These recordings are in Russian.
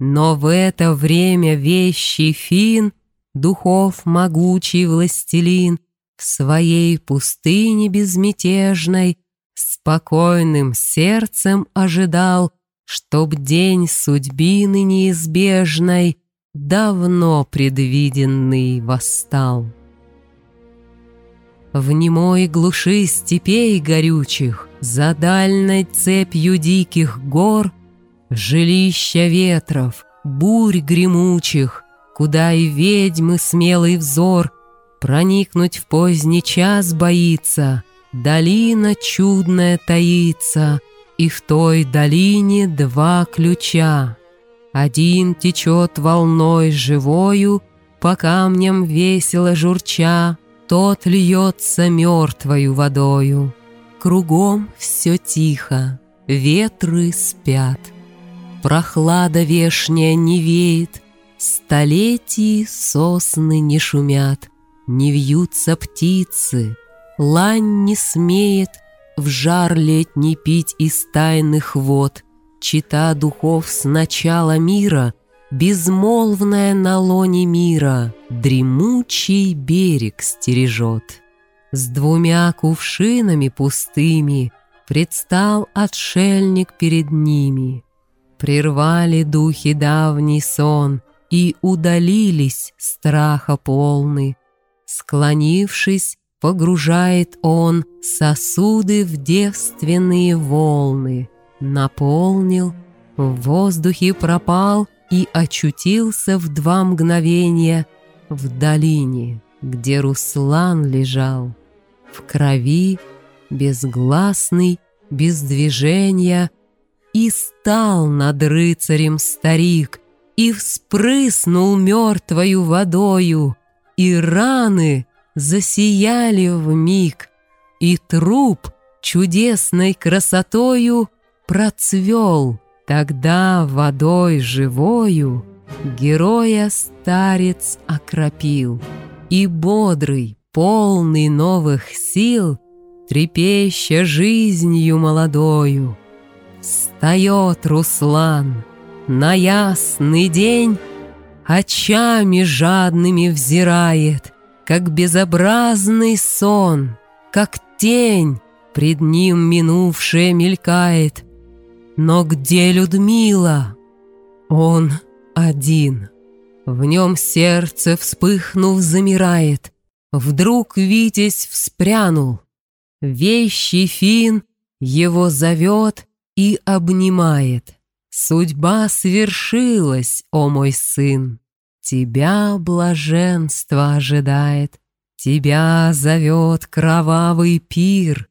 Но в это время вещий фин, Духов могучий властелин, В своей пустыне безмятежной Спокойным сердцем ожидал, Чтоб день судьбины неизбежной Давно предвиденный восстал. В немой глуши степей горючих, За дальной цепью диких гор, Жилища ветров, бурь гремучих, Куда и ведьмы смелый взор Проникнуть в поздний час боится, Долина чудная таится, И в той долине два ключа. Один течет волной живою, По камням весело журча, Тот льется мертвою водою. Кругом все тихо, ветры спят. Прохлада вешняя не веет, Столетий сосны не шумят, Не вьются птицы, лань не смеет В жар летний пить из тайных вод — Чита духов с начала мира, Безмолвная на лоне мира, Дремучий берег стережет. С двумя кувшинами пустыми Предстал отшельник перед ними. Прервали духи давний сон И удалились страха полны. Склонившись, погружает он Сосуды в девственные волны — наполнил, в воздухе пропал и очутился в два мгновения в долине, где Руслан лежал, в крови, безгласный, без движения, и стал над рыцарем старик, и вспрыснул мертвою водою, и раны засияли в миг, и труп чудесной красотою процвел тогда водой живою, Героя старец окропил, И бодрый, полный новых сил, Трепеща жизнью молодою, Встает Руслан на ясный день, Очами жадными взирает, Как безобразный сон, как тень Пред ним минувшая мелькает — но где Людмила? Он один. В нем сердце, вспыхнув, замирает. Вдруг Витязь вспрянул. Вещий фин его зовет и обнимает. Судьба свершилась, о мой сын. Тебя блаженство ожидает. Тебя зовет кровавый пир.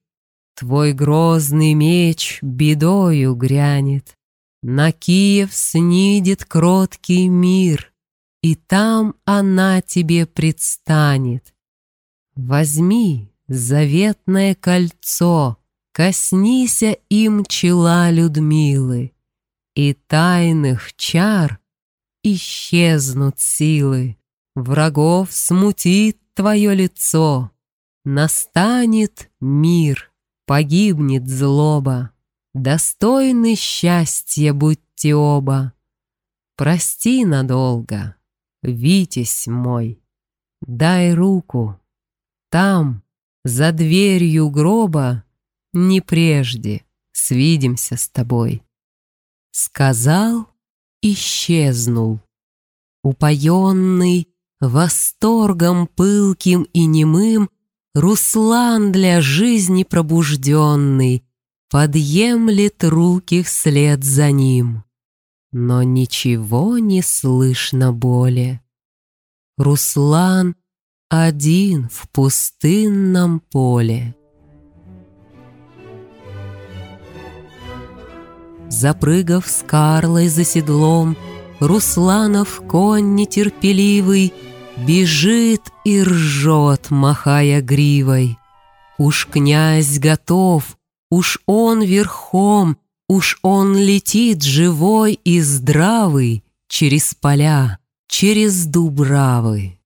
Твой грозный меч бедою грянет, На Киев снидет кроткий мир, И там она тебе предстанет. Возьми заветное кольцо, Коснися им чела Людмилы, И тайных чар исчезнут силы, Врагов смутит твое лицо, Настанет мир погибнет злоба. Достойны счастья будьте оба. Прости надолго, Витязь мой, дай руку. Там, за дверью гроба, не прежде свидимся с тобой. Сказал, исчезнул, упоенный восторгом пылким и немым Руслан для жизни пробужденный Подъемлет руки вслед за ним. Но ничего не слышно более. Руслан один в пустынном поле. Запрыгав с Карлой за седлом, Русланов конь нетерпеливый — Бежит и ржет, махая гривой. Уж князь готов, уж он верхом, Уж он летит живой и здравый Через поля, через дубравы.